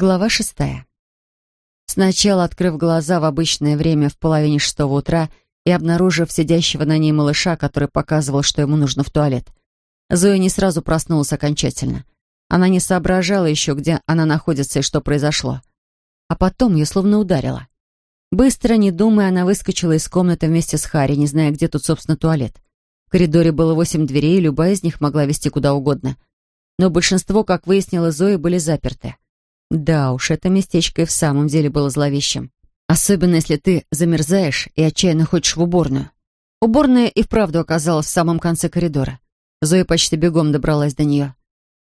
Глава шестая. Сначала, открыв глаза в обычное время в половине шестого утра и обнаружив сидящего на ней малыша, который показывал, что ему нужно в туалет, Зоя не сразу проснулась окончательно. Она не соображала еще, где она находится и что произошло. А потом ее словно ударило. Быстро, не думая, она выскочила из комнаты вместе с Харри, не зная, где тут, собственно, туалет. В коридоре было восемь дверей, и любая из них могла вести куда угодно. Но большинство, как выяснила Зоя, были заперты. Да уж, это местечко и в самом деле было зловещим. Особенно, если ты замерзаешь и отчаянно хочешь в уборную. Уборная и вправду оказалась в самом конце коридора. Зоя почти бегом добралась до нее.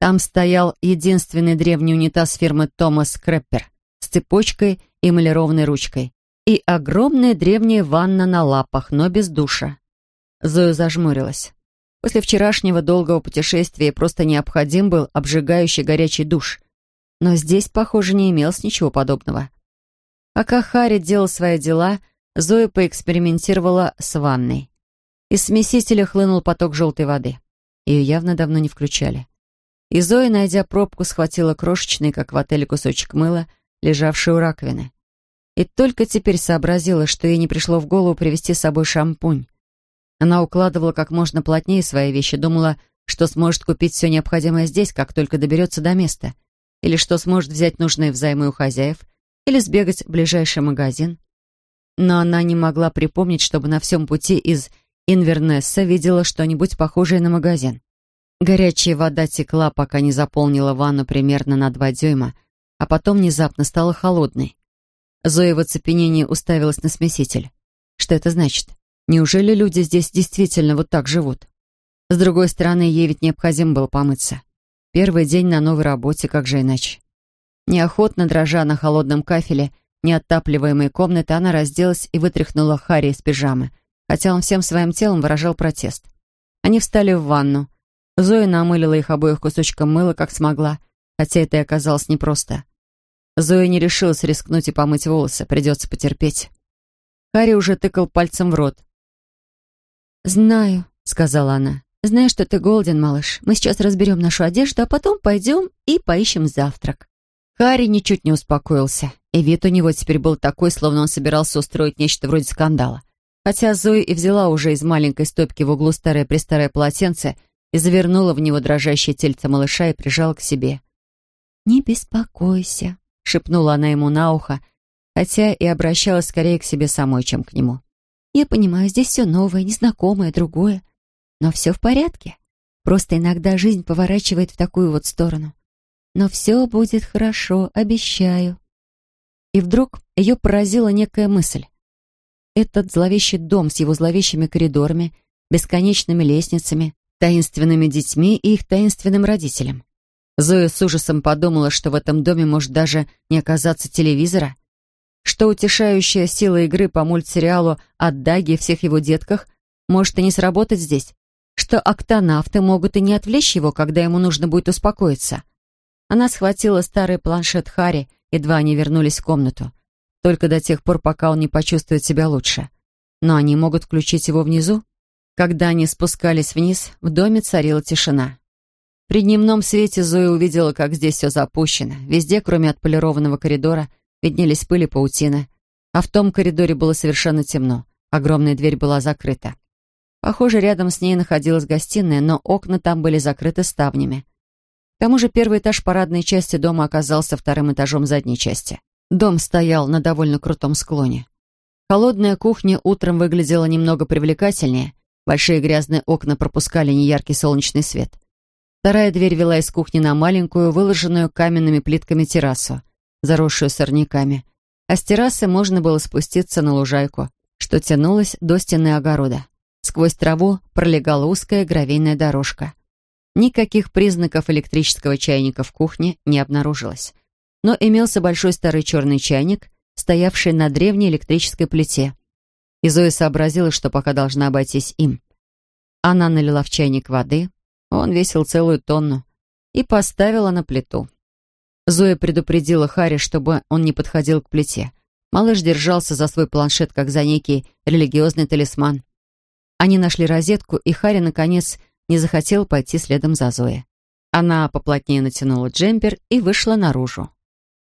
Там стоял единственный древний унитаз фирмы Томас Креппер с цепочкой и эмалированной ручкой. И огромная древняя ванна на лапах, но без душа. Зоя зажмурилась. После вчерашнего долгого путешествия просто необходим был обжигающий горячий душ — но здесь, похоже, не имелось ничего подобного. Пока Харри делал свои дела, Зоя поэкспериментировала с ванной. Из смесителя хлынул поток желтой воды. Ее явно давно не включали. И Зоя, найдя пробку, схватила крошечный, как в отеле, кусочек мыла, лежавший у раковины. И только теперь сообразила, что ей не пришло в голову привезти с собой шампунь. Она укладывала как можно плотнее свои вещи, думала, что сможет купить все необходимое здесь, как только доберется до места — или что сможет взять нужные взаймы у хозяев, или сбегать в ближайший магазин. Но она не могла припомнить, чтобы на всем пути из Инвернесса видела что-нибудь похожее на магазин. Горячая вода текла, пока не заполнила ванну примерно на два дюйма, а потом внезапно стала холодной. Зоя в оцепенении уставилась на смеситель. Что это значит? Неужели люди здесь действительно вот так живут? С другой стороны, ей ведь необходимо было помыться. Первый день на новой работе, как же иначе. Неохотно дрожа на холодном кафеле неотапливаемой комнаты, она разделась и вытряхнула Харри из пижамы, хотя он всем своим телом выражал протест. Они встали в ванну. Зоя намылила их обоих кусочком мыла, как смогла, хотя это и оказалось непросто. Зоя не решилась рискнуть и помыть волосы, придется потерпеть. Харри уже тыкал пальцем в рот. «Знаю», — сказала она. Знаю, что ты голоден, малыш. Мы сейчас разберем нашу одежду, а потом пойдем и поищем завтрак». Харри ничуть не успокоился, и вид у него теперь был такой, словно он собирался устроить нечто вроде скандала. Хотя Зои и взяла уже из маленькой стопки в углу старое-престарое полотенце и завернула в него дрожащее тельце малыша и прижала к себе. «Не беспокойся», — шепнула она ему на ухо, хотя и обращалась скорее к себе самой, чем к нему. «Я понимаю, здесь все новое, незнакомое, другое. Но все в порядке. Просто иногда жизнь поворачивает в такую вот сторону. Но все будет хорошо, обещаю. И вдруг ее поразила некая мысль. Этот зловещий дом с его зловещими коридорами, бесконечными лестницами, таинственными детьми и их таинственным родителем. Зоя с ужасом подумала, что в этом доме может даже не оказаться телевизора, что утешающая сила игры по мультсериалу от Даги и всех его детках может и не сработать здесь, что октонавты могут и не отвлечь его, когда ему нужно будет успокоиться. Она схватила старый планшет Хари, едва они вернулись в комнату. Только до тех пор, пока он не почувствует себя лучше. Но они могут включить его внизу. Когда они спускались вниз, в доме царила тишина. При дневном свете Зоя увидела, как здесь все запущено. Везде, кроме отполированного коридора, виднелись пыли паутины. А в том коридоре было совершенно темно. Огромная дверь была закрыта. Похоже, рядом с ней находилась гостиная, но окна там были закрыты ставнями. К тому же первый этаж парадной части дома оказался вторым этажом задней части. Дом стоял на довольно крутом склоне. Холодная кухня утром выглядела немного привлекательнее. Большие грязные окна пропускали неяркий солнечный свет. Вторая дверь вела из кухни на маленькую, выложенную каменными плитками террасу, заросшую сорняками. А с террасы можно было спуститься на лужайку, что тянулась до стены огорода. Сквозь траву пролегала узкая гравийная дорожка. Никаких признаков электрического чайника в кухне не обнаружилось. Но имелся большой старый черный чайник, стоявший на древней электрической плите. И Зоя сообразила, что пока должна обойтись им. Она налила в чайник воды, он весил целую тонну, и поставила на плиту. Зоя предупредила Харри, чтобы он не подходил к плите. Малыш держался за свой планшет, как за некий религиозный талисман. Они нашли розетку, и Харри, наконец, не захотел пойти следом за Зоей. Она поплотнее натянула джемпер и вышла наружу.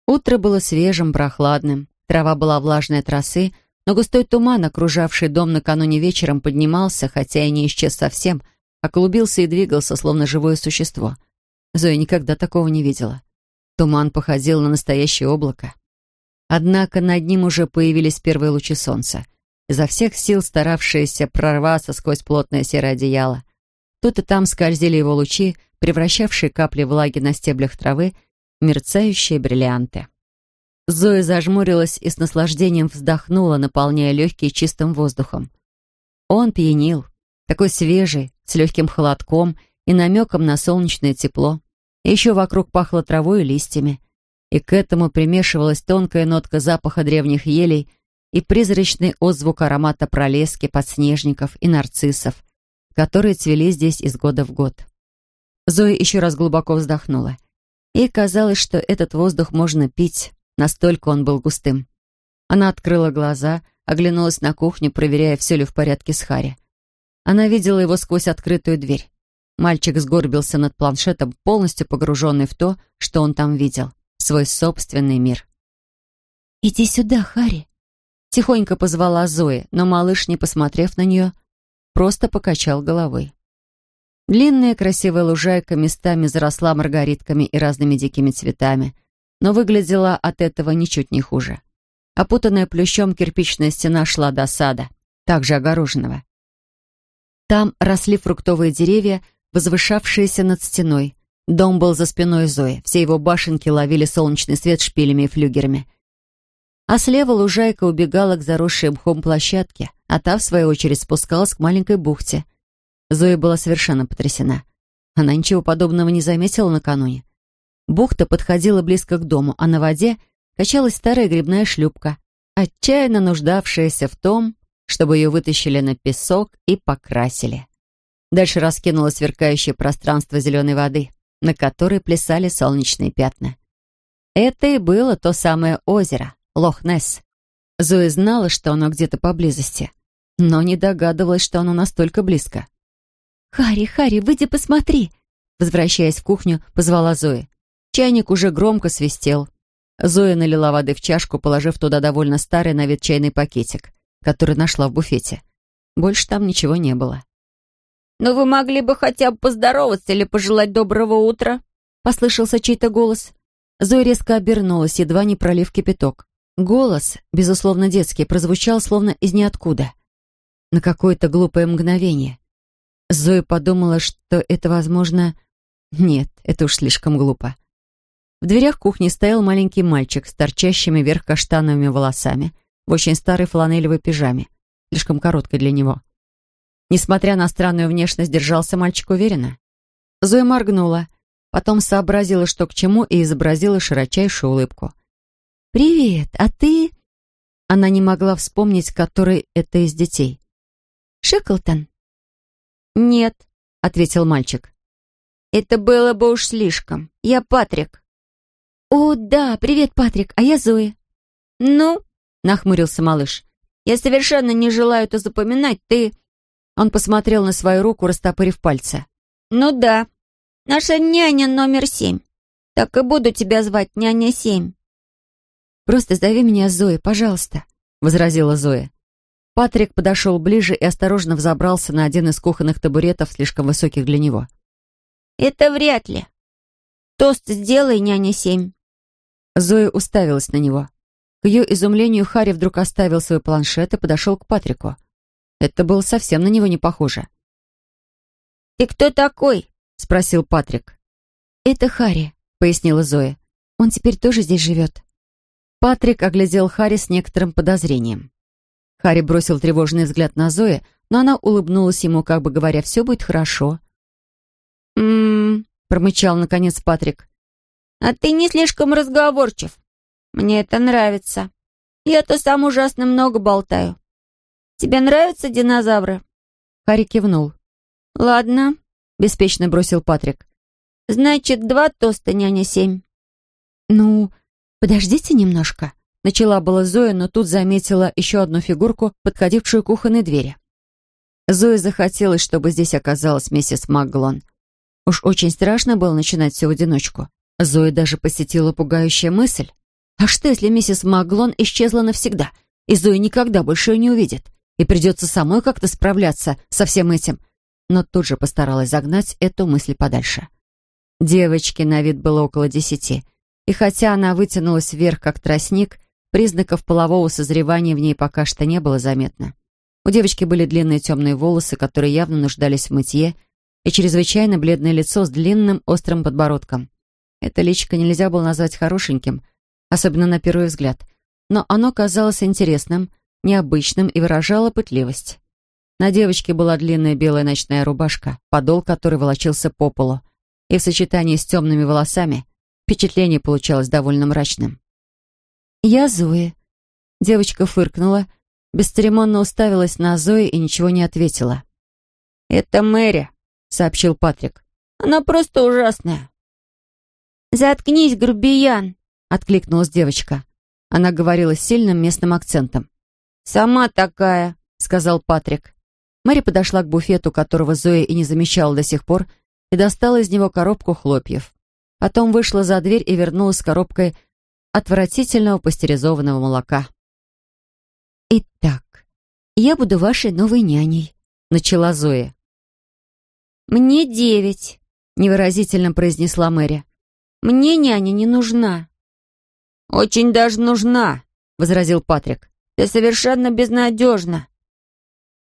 Утро было свежим, прохладным. Трава была влажной от росы, но густой туман, окружавший дом накануне вечером, поднимался, хотя и не исчез совсем, а клубился и двигался, словно живое существо. Зоя никогда такого не видела. Туман походил на настоящее облако. Однако над ним уже появились первые лучи солнца, изо всех сил старавшиеся прорваться сквозь плотное серое одеяло. Тут и там скользили его лучи, превращавшие капли влаги на стеблях травы в мерцающие бриллианты. Зоя зажмурилась и с наслаждением вздохнула, наполняя легкие чистым воздухом. Он пьянил, такой свежий, с легким холодком и намеком на солнечное тепло. еще вокруг пахло травой и листьями. И к этому примешивалась тонкая нотка запаха древних елей и призрачный отзвук аромата пролески, подснежников и нарциссов, которые цвели здесь из года в год. Зоя еще раз глубоко вздохнула. Ей казалось, что этот воздух можно пить, настолько он был густым. Она открыла глаза, оглянулась на кухню, проверяя, все ли в порядке с Харри. Она видела его сквозь открытую дверь. Мальчик сгорбился над планшетом, полностью погруженный в то, что он там видел, свой собственный мир. «Иди сюда, Харри!» Тихонько позвала Зои, но малыш, не посмотрев на нее, просто покачал головой. Длинная красивая лужайка местами заросла маргаритками и разными дикими цветами, но выглядела от этого ничуть не хуже. Опутанная плющом кирпичная стена шла до сада, также огороженного. Там росли фруктовые деревья, возвышавшиеся над стеной. Дом был за спиной Зои, все его башенки ловили солнечный свет шпилями и флюгерами. А слева лужайка убегала к заросшей мхом площадке, а та, в свою очередь, спускалась к маленькой бухте. Зоя была совершенно потрясена. Она ничего подобного не заметила накануне. Бухта подходила близко к дому, а на воде качалась старая грибная шлюпка, отчаянно нуждавшаяся в том, чтобы ее вытащили на песок и покрасили. Дальше раскинулось сверкающее пространство зеленой воды, на которой плясали солнечные пятна. Это и было то самое озеро, Лох-Несс. Зоя знала, что оно где-то поблизости, но не догадывалась, что оно настолько близко. «Харри, Харри, выйди посмотри!» Возвращаясь в кухню, позвала Зоя. Чайник уже громко свистел. Зоя налила воды в чашку, положив туда довольно старый на вид чайный пакетик, который нашла в буфете. Больше там ничего не было. «Но вы могли бы хотя бы поздороваться или пожелать доброго утра?» Послышался чей-то голос. Зоя резко обернулась, едва не пролив кипяток. Голос, безусловно детский, прозвучал словно из ниоткуда. На какое-то глупое мгновение. Зоя подумала, что это, возможно... Нет, это уж слишком глупо. В дверях кухни стоял маленький мальчик с торчащими вверх каштановыми волосами в очень старой фланелевой пижаме, слишком короткой для него. Несмотря на странную внешность, держался мальчик уверенно. Зоя моргнула, потом сообразила, что к чему, и изобразила широчайшую улыбку. «Привет, а ты...» Она не могла вспомнить, который это из детей. «Шеклтон?» «Нет», — ответил мальчик. «Это было бы уж слишком. Я Патрик». «О, да, привет, Патрик, а я Зоя». «Ну?» — нахмурился малыш. «Я совершенно не желаю это запоминать, ты...» Он посмотрел на свою руку, растопырив пальцы. «Ну да, наша няня номер семь. Так и буду тебя звать, няня семь». «Просто зови меня Зоя, пожалуйста», — возразила Зоя. Патрик подошел ближе и осторожно взобрался на один из кухонных табуретов, слишком высоких для него. «Это вряд ли. Тост сделай, няня семь». Зоя уставилась на него. К ее изумлению Харри вдруг оставил свой планшет и подошел к Патрику. Это было совсем на него не похоже. «Ты кто такой?» — спросил Патрик. «Это Харри», — пояснила Зоя. «Он теперь тоже здесь живет». Патрик оглядел Харри с некоторым подозрением. Харри бросил тревожный взгляд на Зои, но она улыбнулась ему, как бы говоря, «все будет хорошо». «М-м-м», промычал наконец Патрик. «А ты не слишком разговорчив. Мне это нравится. Я-то сам ужасно много болтаю. Тебе нравятся динозавры?» Харри кивнул. «Ладно», — беспечно бросил Патрик. «Значит, два тоста, няня семь». «Ну, подождите немножко», Начала была Зоя, но тут заметила еще одну фигурку, подходившую к кухонной двери. Зое захотелось, чтобы здесь оказалась миссис Макглон. Уж очень страшно было начинать все в одиночку. Зоя даже посетила пугающая мысль. А что, если миссис Маглон исчезла навсегда, и Зои никогда больше ее не увидит, и придется самой как-то справляться со всем этим? Но тут же постаралась загнать эту мысль подальше. Девочке на вид было около десяти, и хотя она вытянулась вверх, как тростник, признаков полового созревания в ней пока что не было заметно. У девочки были длинные темные волосы, которые явно нуждались в мытье, и чрезвычайно бледное лицо с длинным острым подбородком. Это личико нельзя было назвать хорошеньким, особенно на первый взгляд, но оно казалось интересным, необычным и выражало пытливость. На девочке была длинная белая ночная рубашка, подол которой волочился по полу, и в сочетании с темными волосами впечатление получалось довольно мрачным. «Я Зои». Девочка фыркнула, бесцеремонно уставилась на Зои и ничего не ответила. «Это Мэри», — сообщил Патрик. «Она просто ужасная». «Заткнись, грубиян!» — откликнулась девочка. Она говорила с сильным местным акцентом. «Сама такая», — сказал Патрик. Мэри подошла к буфету, которого Зоя и не замечала до сих пор, и достала из него коробку хлопьев. Потом вышла за дверь и вернулась с коробкой отвратительного пастеризованного молока. «Итак, я буду вашей новой няней», — начала Зоя. «Мне девять», — невыразительно произнесла Мэри. Мне няня не нужна». «Очень даже нужна», — возразил Патрик. «Ты совершенно безнадежна».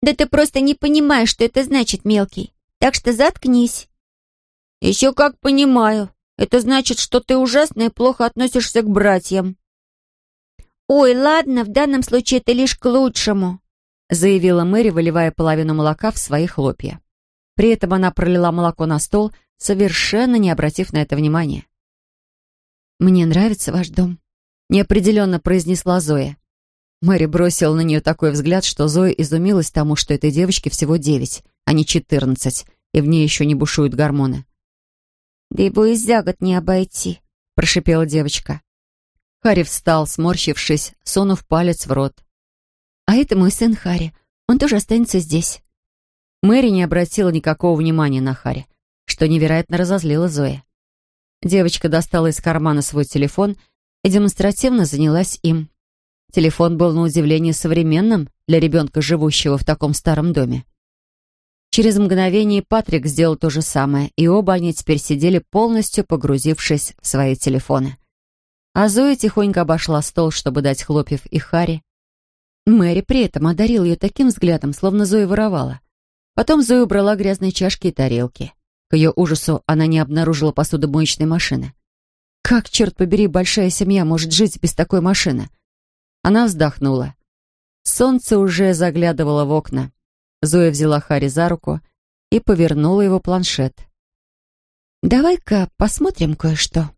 «Да ты просто не понимаешь, что это значит, мелкий. Так что заткнись». «Еще как понимаю. Это значит, что ты ужасно и плохо относишься к братьям». «Ой, ладно, в данном случае это лишь к лучшему», заявила Мэри, выливая половину молока в свои хлопья. При этом она пролила молоко на стол, совершенно не обратив на это внимания. «Мне нравится ваш дом», — неопределенно произнесла Зоя. Мэри бросила на нее такой взгляд, что Зоя изумилась тому, что этой девочке всего девять, а не четырнадцать, и в ней еще не бушуют гормоны. «Да его и за год не обойти», — прошипела девочка. Харри встал, сморщившись, сунув палец в рот. «А это мой сын Харри. Он тоже останется здесь». Мэри не обратила никакого внимания на Харри, что невероятно разозлило Зоя. Девочка достала из кармана свой телефон и демонстративно занялась им. Телефон был на удивление современным для ребенка, живущего в таком старом доме. Через мгновение Патрик сделал то же самое, и оба они теперь сидели полностью погрузившись в свои телефоны. А Зоя тихонько обошла стол, чтобы дать хлопьев и Хари. Мэри при этом одарил ее таким взглядом, словно Зоя воровала. Потом Зоя убрала грязные чашки и тарелки. К ее ужасу она не обнаружила посудомоечной машины. Как, черт побери, большая семья может жить без такой машины? Она вздохнула. Солнце уже заглядывало в окна. Зоя взяла Хари за руку и повернула его планшет. «Давай-ка посмотрим кое-что».